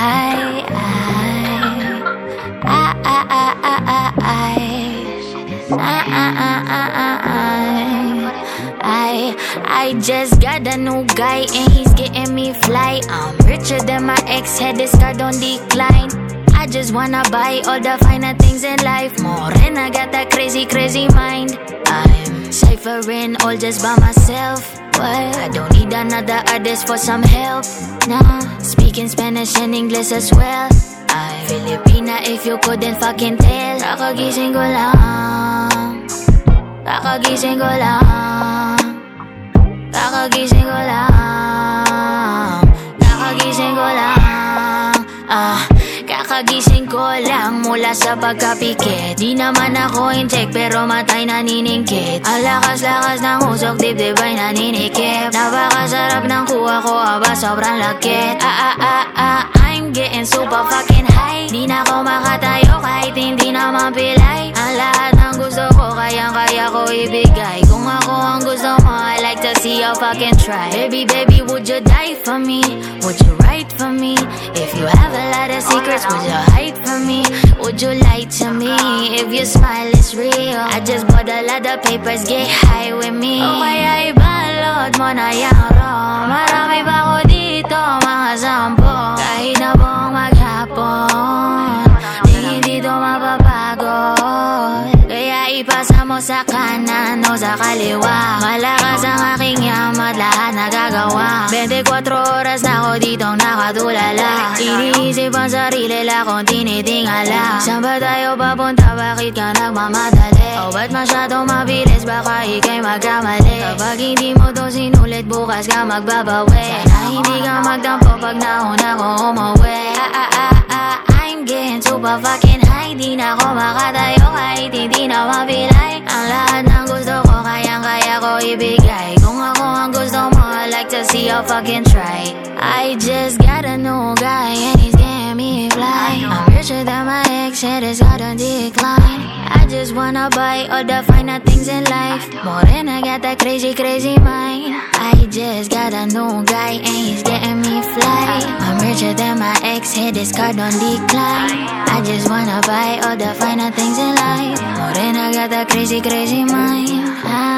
I, I, I, I, I, I, I, I just got a new guy and he's getting me fly. I'm richer than my ex, had this card on decline. I just wanna buy all the finer things in life more, and I got that crazy, crazy mind. I'm ciphering all just by myself. What? I don't need another artist for some help. Nah, speaking Spanish and English as well. I'm Filipina if you couldn't fucking tell. Kakagising ko lang. Kakagising ko lang. Kakagising ko lang. Kakagising ko lang. Ah. Kakagising ko lang mula sa pagkapikit. Di naman ako incheck pero matay naniningkit. Ang lakas-lakas ng usok dibdib ay naninikip Napakasarap ng kuha ko aba sobrang lakit. Ah ah ah ah I'm getting super fucking high. Di na ako makatayo kahit hindi naman pilay I to see you fucking try Baby baby would you die for me? Would you write for me? If you have a lot of secrets would you hide from me? Would you lie to me? If your smile is real I just bought a lot of papers, get high with me oh O kaya ibalot mo na yung wrong Marami pa ko dito, mga sampo Kahit na buong oh maghapon Di hindi mapapagod Kaya ipasa sa kanan o sa kaliwa Malakas ang aking yamat, lahat nagagawa 24 oras na ako ditong nakatulala Iniisip ang sarili la kung tinitingala Saan ba tayo papunta, bakit ka nagmamadali? O ba't masyadong mabilis, baka ikay magkamali Kapag hindi mo to sinulit, bukas ka magbabawi Sana hindi ka magtampo pag nauna ko umuwi ah, ah, ah, ah, I'm getting super fucking high. Di na ako makatayo kahit See you fucking try I just got a new guy and he's getting me fly I'm richer than my ex, and it's got decline. I just wanna buy all the finer things in life. More than I got that crazy, crazy mind. I just got a new guy and he's getting me fly. I'm richer than my ex, hit this card on decline. I just wanna buy all the finer things in life. More than I got that crazy, crazy mind. I,